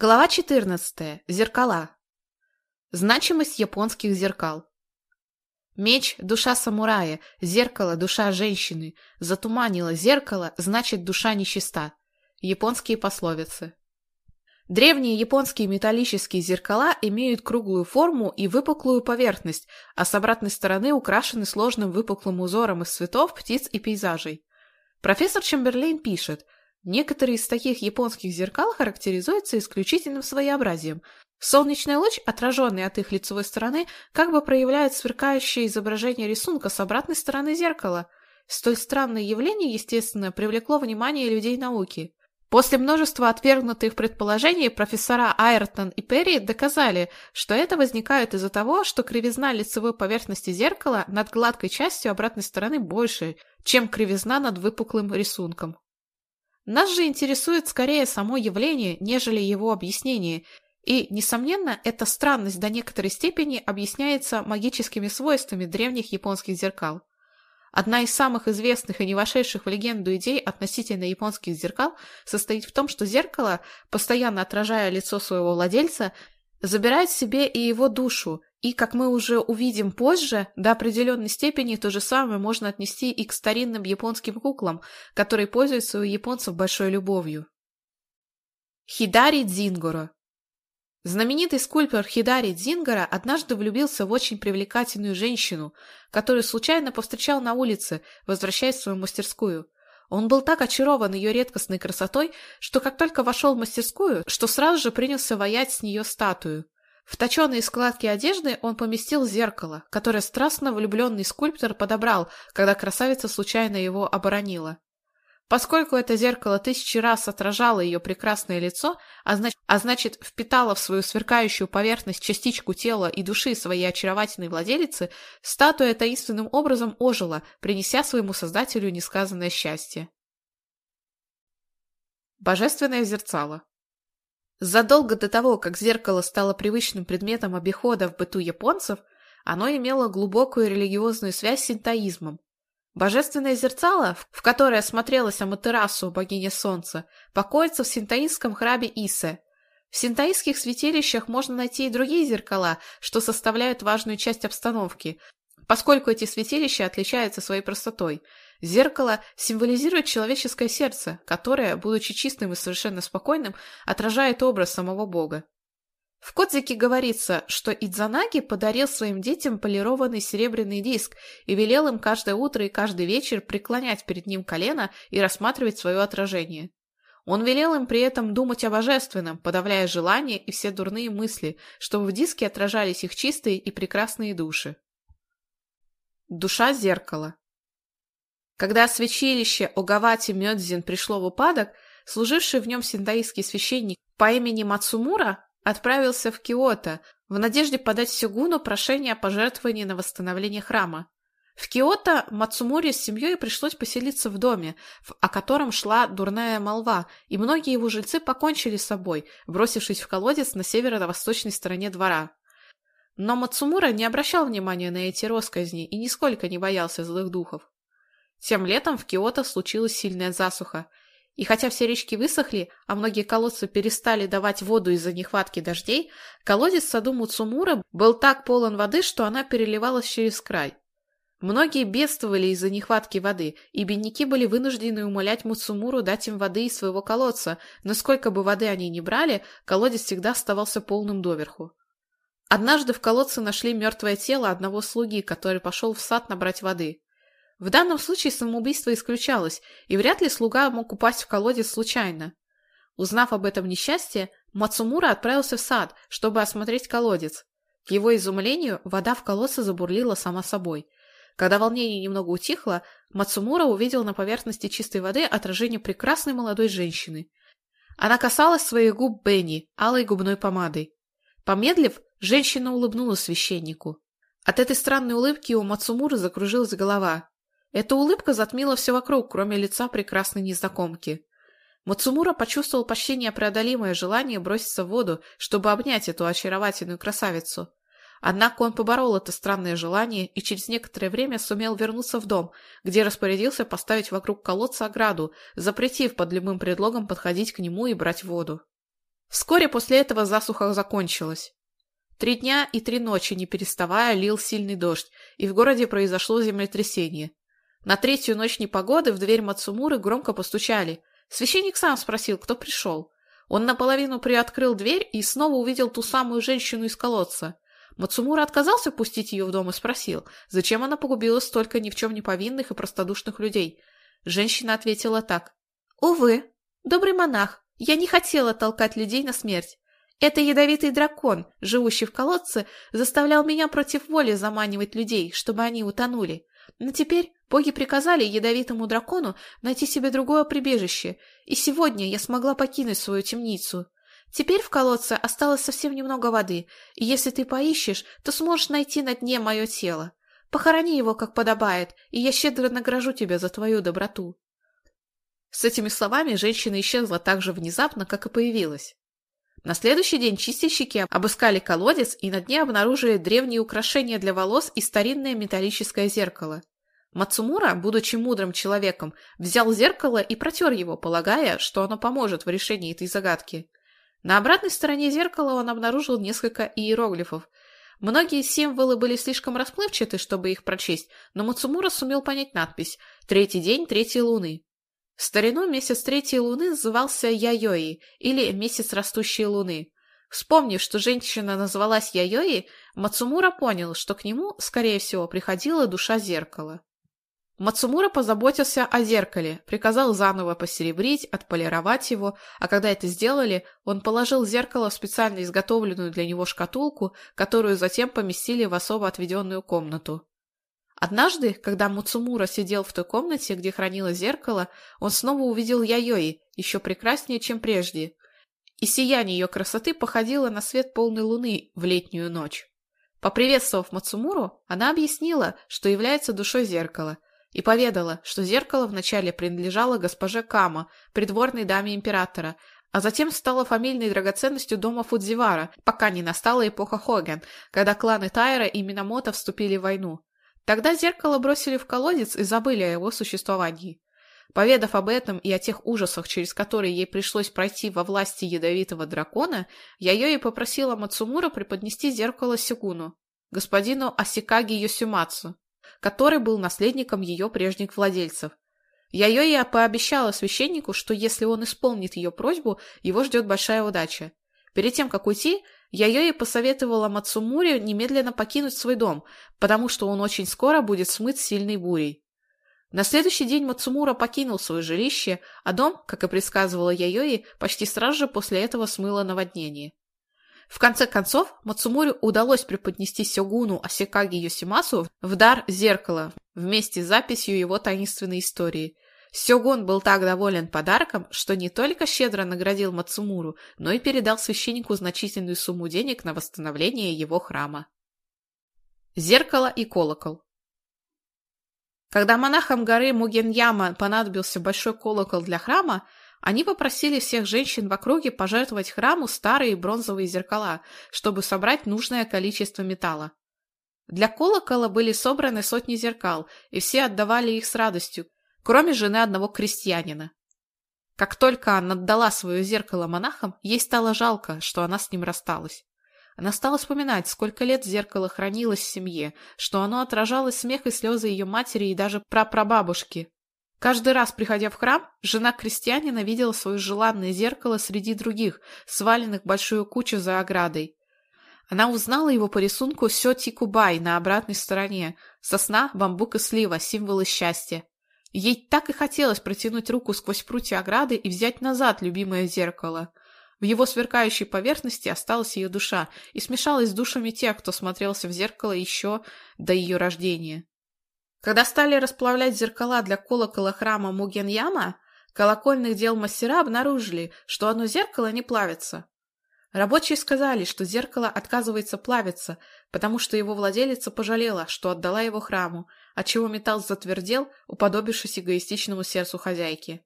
Глава 14. Зеркала. Значимость японских зеркал. Меч – душа самурая, зеркало – душа женщины. Затуманило зеркало – значит душа нечиста. Японские пословицы. Древние японские металлические зеркала имеют круглую форму и выпуклую поверхность, а с обратной стороны украшены сложным выпуклым узором из цветов, птиц и пейзажей. Профессор Чемберлейн пишет – Некоторые из таких японских зеркал характеризуются исключительным своеобразием. Солнечный луч, отраженный от их лицевой стороны, как бы проявляет сверкающее изображение рисунка с обратной стороны зеркала. Столь странное явление, естественно, привлекло внимание людей науки. После множества отвергнутых предположений профессора Айртон и Перри доказали, что это возникает из-за того, что кривизна лицевой поверхности зеркала над гладкой частью обратной стороны больше, чем кривизна над выпуклым рисунком. Нас же интересует скорее само явление, нежели его объяснение, и, несомненно, эта странность до некоторой степени объясняется магическими свойствами древних японских зеркал. Одна из самых известных и не вошедших в легенду идей относительно японских зеркал состоит в том, что зеркало, постоянно отражая лицо своего владельца, Забирает себе и его душу, и, как мы уже увидим позже, до определенной степени то же самое можно отнести и к старинным японским куклам, которые пользуются у японцев большой любовью. Хидари Дзингоро Знаменитый скульптор Хидари Дзингора однажды влюбился в очень привлекательную женщину, которую случайно повстречал на улице, возвращаясь в свою мастерскую. Он был так очарован ее редкостной красотой, что как только вошел в мастерскую, что сразу же принялся ваять с нее статую. В точеные складки одежды он поместил зеркало, которое страстно влюбленный скульптор подобрал, когда красавица случайно его оборонила. Поскольку это зеркало тысячи раз отражало ее прекрасное лицо, а, знач а значит впитало в свою сверкающую поверхность частичку тела и души своей очаровательной владелицы, статуя таинственным образом ожила, принеся своему создателю несказанное счастье. Божественное зерцало Задолго до того, как зеркало стало привычным предметом обихода в быту японцев, оно имело глубокую Божественное зерцало, в которое смотрелась Аматерасу, богиня солнца, покоится в синтаистском храме Исе. В синтаистских святилищах можно найти и другие зеркала, что составляют важную часть обстановки, поскольку эти святилища отличаются своей простотой. Зеркало символизирует человеческое сердце, которое, будучи чистым и совершенно спокойным, отражает образ самого Бога. В кодзике говорится, что Идзанаги подарил своим детям полированный серебряный диск и велел им каждое утро и каждый вечер преклонять перед ним колено и рассматривать свое отражение. Он велел им при этом думать о божественном, подавляя желания и все дурные мысли, чтобы в диске отражались их чистые и прекрасные души. Душа зеркала Когда свящилище Огавати Мёдзин пришло в упадок, служивший в нем синдаистский священник по имени Мацумура Отправился в Киото в надежде подать Сигуну прошение о пожертвовании на восстановление храма. В Киото Мацумори с семьей пришлось поселиться в доме, в, о котором шла дурная молва, и многие его жильцы покончили с собой, бросившись в колодец на северо-восточной стороне двора. Но Мацумура не обращал внимания на эти росказни и нисколько не боялся злых духов. Тем летом в Киото случилась сильная засуха – И хотя все речки высохли, а многие колодцы перестали давать воду из-за нехватки дождей, колодец в саду Муцумура был так полон воды, что она переливалась через край. Многие бедствовали из-за нехватки воды, и бедняки были вынуждены умолять Муцумуру дать им воды из своего колодца, но сколько бы воды они ни брали, колодец всегда оставался полным доверху. Однажды в колодце нашли мертвое тело одного слуги, который пошел в сад набрать воды. В данном случае самоубийство исключалось, и вряд ли слуга мог упасть в колодец случайно. Узнав об этом несчастье, Мацумура отправился в сад, чтобы осмотреть колодец. К его изумлению, вода в колодце забурлила сама собой. Когда волнение немного утихло, Мацумура увидел на поверхности чистой воды отражение прекрасной молодой женщины. Она касалась своих губ Бенни, алой губной помадой. Помедлив, женщина улыбнулась священнику. От этой странной улыбки у Мацумуры закружилась голова. Эта улыбка затмила все вокруг, кроме лица прекрасной незнакомки. Мацумура почувствовал почти непреодолимое желание броситься в воду, чтобы обнять эту очаровательную красавицу. Однако он поборол это странное желание и через некоторое время сумел вернуться в дом, где распорядился поставить вокруг колодца ограду, запретив под любым предлогом подходить к нему и брать воду. Вскоре после этого засуха закончилась. Три дня и три ночи, не переставая, лил сильный дождь, и в городе произошло землетрясение. На третью ночь непогоды в дверь Мацумуры громко постучали. Священник сам спросил, кто пришел. Он наполовину приоткрыл дверь и снова увидел ту самую женщину из колодца. Мацумура отказался пустить ее в дом и спросил, зачем она погубила столько ни в чем не повинных и простодушных людей. Женщина ответила так. «Увы, добрый монах, я не хотела толкать людей на смерть. Это ядовитый дракон, живущий в колодце, заставлял меня против воли заманивать людей, чтобы они утонули. Но теперь боги приказали ядовитому дракону найти себе другое прибежище, и сегодня я смогла покинуть свою темницу. Теперь в колодце осталось совсем немного воды, и если ты поищешь, то сможешь найти на дне мое тело. Похорони его, как подобает, и я щедро награжу тебя за твою доброту. С этими словами женщина исчезла так же внезапно, как и появилась. На На следующий день чистильщики обыскали колодец и на дне обнаружили древние украшения для волос и старинное металлическое зеркало. Мацумура, будучи мудрым человеком, взял зеркало и протер его, полагая, что оно поможет в решении этой загадки. На обратной стороне зеркала он обнаружил несколько иероглифов. Многие символы были слишком расплывчаты, чтобы их прочесть, но Мацумура сумел понять надпись «Третий день третьей луны». В Старину месяц третьей луны назывался Яйои или месяц растущей луны. Вспомнив, что женщина назвалась Яйои, Мацумура понял, что к нему, скорее всего, приходила душа зеркала. Мацумура позаботился о зеркале, приказал заново посеребрить, отполировать его, а когда это сделали, он положил зеркало в специально изготовленную для него шкатулку, которую затем поместили в особо отведенную комнату. Однажды, когда Муцумура сидел в той комнате, где хранилось зеркало, он снова увидел Яйои, еще прекраснее, чем прежде. И сияние ее красоты походило на свет полной луны в летнюю ночь. Поприветствовав Мацумуру, она объяснила, что является душой зеркала, и поведала, что зеркало вначале принадлежало госпоже Кама, придворной даме императора, а затем стало фамильной драгоценностью дома Фудзивара, пока не настала эпоха Хоген, когда кланы Тайра и Минамото вступили в войну. Тогда зеркало бросили в колодец и забыли о его существовании. Поведав об этом и о тех ужасах, через которые ей пришлось пройти во власти ядовитого дракона, Яйои попросила Мацумура преподнести зеркало Сигуну, господину Асикаги Йосюмацу, который был наследником ее прежних владельцев. Яйои пообещала священнику, что если он исполнит ее просьбу, его ждет большая удача. Перед тем, как уйти, Яёи посоветовала Мацумуре немедленно покинуть свой дом, потому что он очень скоро будет смыт сильной бурей. На следующий день Мацумура покинул свое жилище, а дом, как и предсказывала Яёи, почти сразу же после этого смыло наводнение. В конце концов, Мацумуре удалось преподнести Сёгуну Асикаги Йосимасу в дар зеркало вместе с записью его таинственной истории – Сёгун был так доволен подарком, что не только щедро наградил Мацумуру, но и передал священнику значительную сумму денег на восстановление его храма. Зеркало и колокол Когда монахам горы Мугеньяма понадобился большой колокол для храма, они попросили всех женщин в округе пожертвовать храму старые бронзовые зеркала, чтобы собрать нужное количество металла. Для колокола были собраны сотни зеркал, и все отдавали их с радостью, кроме жены одного крестьянина. Как только она отдала свое зеркало монахам, ей стало жалко, что она с ним рассталась. Она стала вспоминать, сколько лет зеркало хранилось в семье, что оно отражало смех и слезы ее матери и даже прапрабабушки. Каждый раз, приходя в храм, жена крестьянина видела свое желанное зеркало среди других, сваленных в большую кучу за оградой. Она узнала его по рисунку Сёти Кубай на обратной стороне. Сосна, бамбук и слива – символы счастья. Ей так и хотелось протянуть руку сквозь прутья ограды и взять назад любимое зеркало. В его сверкающей поверхности осталась ее душа и смешалась с душами тех, кто смотрелся в зеркало еще до ее рождения. Когда стали расплавлять зеркала для колокола храма Мугеньяма, колокольных дел мастера обнаружили, что одно зеркало не плавится. Рабочие сказали, что зеркало отказывается плавиться, потому что его владелица пожалела, что отдала его храму, отчего металл затвердел, уподобившись эгоистичному сердцу хозяйки.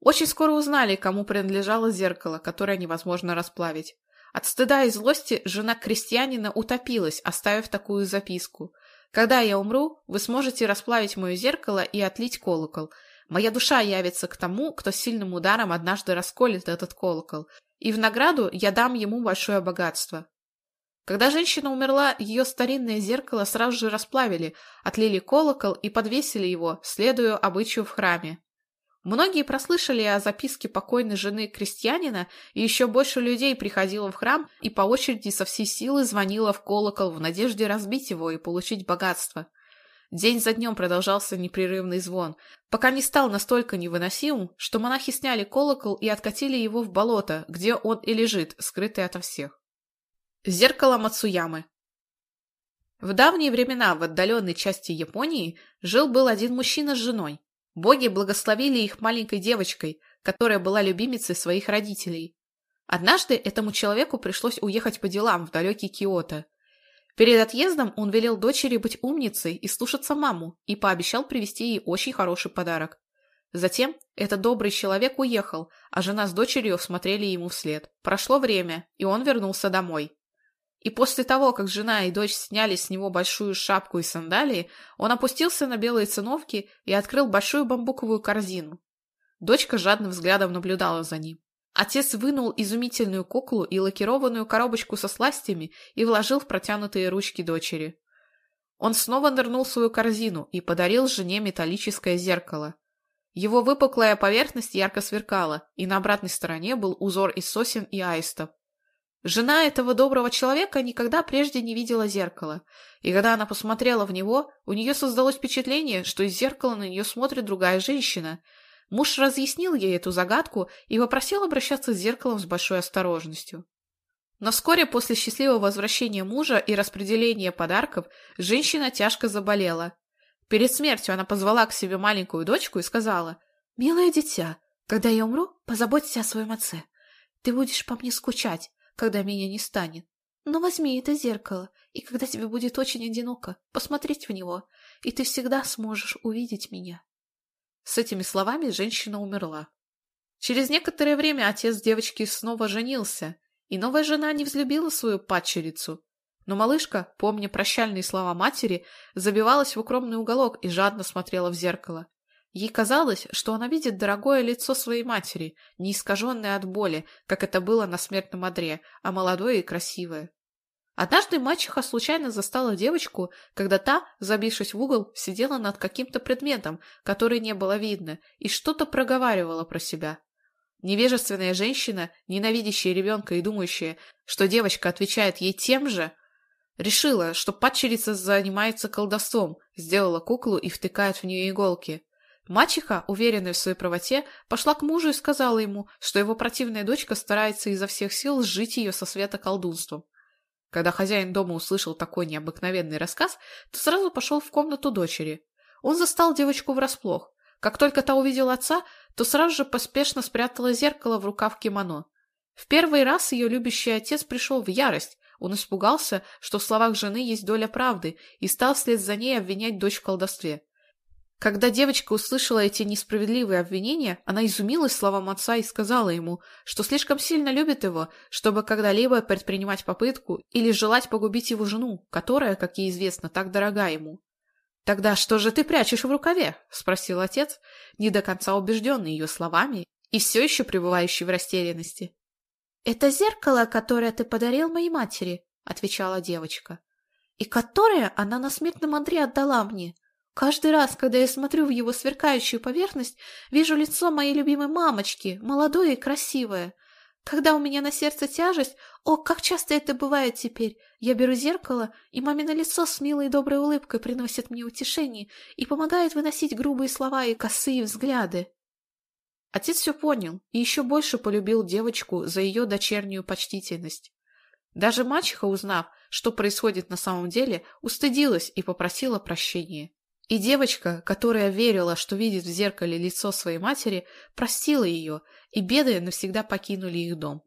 Очень скоро узнали, кому принадлежало зеркало, которое невозможно расплавить. От стыда и злости жена крестьянина утопилась, оставив такую записку. «Когда я умру, вы сможете расплавить мое зеркало и отлить колокол. Моя душа явится к тому, кто сильным ударом однажды расколет этот колокол, и И в награду я дам ему большое богатство. Когда женщина умерла, ее старинное зеркало сразу же расплавили, отлили колокол и подвесили его, следуя обычаю в храме. Многие прослышали о записке покойной жены крестьянина, и еще больше людей приходило в храм и по очереди со всей силы звонило в колокол в надежде разбить его и получить богатство. День за днем продолжался непрерывный звон, пока не стал настолько невыносимым, что монахи сняли колокол и откатили его в болото, где он и лежит, скрытый ото всех. Зеркало Мацуямы В давние времена в отдаленной части Японии жил-был один мужчина с женой. Боги благословили их маленькой девочкой, которая была любимицей своих родителей. Однажды этому человеку пришлось Перед отъездом он велел дочери быть умницей и слушаться маму и пообещал привезти ей очень хороший подарок. Затем этот добрый человек уехал, а жена с дочерью смотрели ему вслед. Прошло время, и он вернулся домой. И после того, как жена и дочь сняли с него большую шапку и сандалии, он опустился на белые циновки и открыл большую бамбуковую корзину. Дочка жадным взглядом наблюдала за ним. Отец вынул изумительную куклу и лакированную коробочку со сластями и вложил в протянутые ручки дочери. Он снова нырнул в свою корзину и подарил жене металлическое зеркало. Его выпуклая поверхность ярко сверкала, и на обратной стороне был узор из сосен и аистов. Жена этого доброго человека никогда прежде не видела зеркала, и когда она посмотрела в него, у нее создалось впечатление, что из зеркала на нее смотрит другая женщина. Муж разъяснил ей эту загадку и попросил обращаться с зеркалом с большой осторожностью. Но вскоре после счастливого возвращения мужа и распределения подарков женщина тяжко заболела. Перед смертью она позвала к себе маленькую дочку и сказала, «Милое дитя, когда я умру, позаботься о своем отце. Ты будешь по мне скучать, когда меня не станет. Но возьми это зеркало, и когда тебе будет очень одиноко, посмотреть в него, и ты всегда сможешь увидеть меня. С этими словами женщина умерла. Через некоторое время отец девочки снова женился, и новая жена не взлюбила свою падчерицу. Но малышка, помня прощальные слова матери, забивалась в укромный уголок и жадно смотрела в зеркало. Ей казалось, что она видит дорогое лицо своей матери, не искаженное от боли, как это было на смертном одре, а молодое и красивое. Однажды мачеха случайно застала девочку, когда та, забившись в угол, сидела над каким-то предметом, который не было видно, и Когда хозяин дома услышал такой необыкновенный рассказ, то сразу пошел в комнату дочери. Он застал девочку врасплох. Как только та увидела отца, то сразу же поспешно спрятала зеркало в рукав кимоно. В первый раз ее любящий отец пришел в ярость. Он испугался, что в словах жены есть доля правды, и стал вслед за ней обвинять дочь в колдовстве. Когда девочка услышала эти несправедливые обвинения, она изумилась словам отца и сказала ему, что слишком сильно любит его, чтобы когда-либо предпринимать попытку или желать погубить его жену, которая, как ей известно, так дорога ему. «Тогда что же ты прячешь в рукаве?» – спросил отец, не до конца убежденный ее словами и все еще пребывающий в растерянности. «Это зеркало, которое ты подарил моей матери», – отвечала девочка, – «и которое она на смертном Андре отдала мне». Каждый раз, когда я смотрю в его сверкающую поверхность, вижу лицо моей любимой мамочки, молодое и красивое. Когда у меня на сердце тяжесть, о, как часто это бывает теперь, я беру зеркало, и мамино лицо с милой и доброй улыбкой приносит мне утешение и помогает выносить грубые слова и косые взгляды. Отец все понял и еще больше полюбил девочку за ее дочернюю почтительность. Даже мачеха, узнав, что происходит на самом деле, устыдилась и попросила прощения. И девочка, которая верила, что видит в зеркале лицо своей матери, простила ее, и беды навсегда покинули их дом.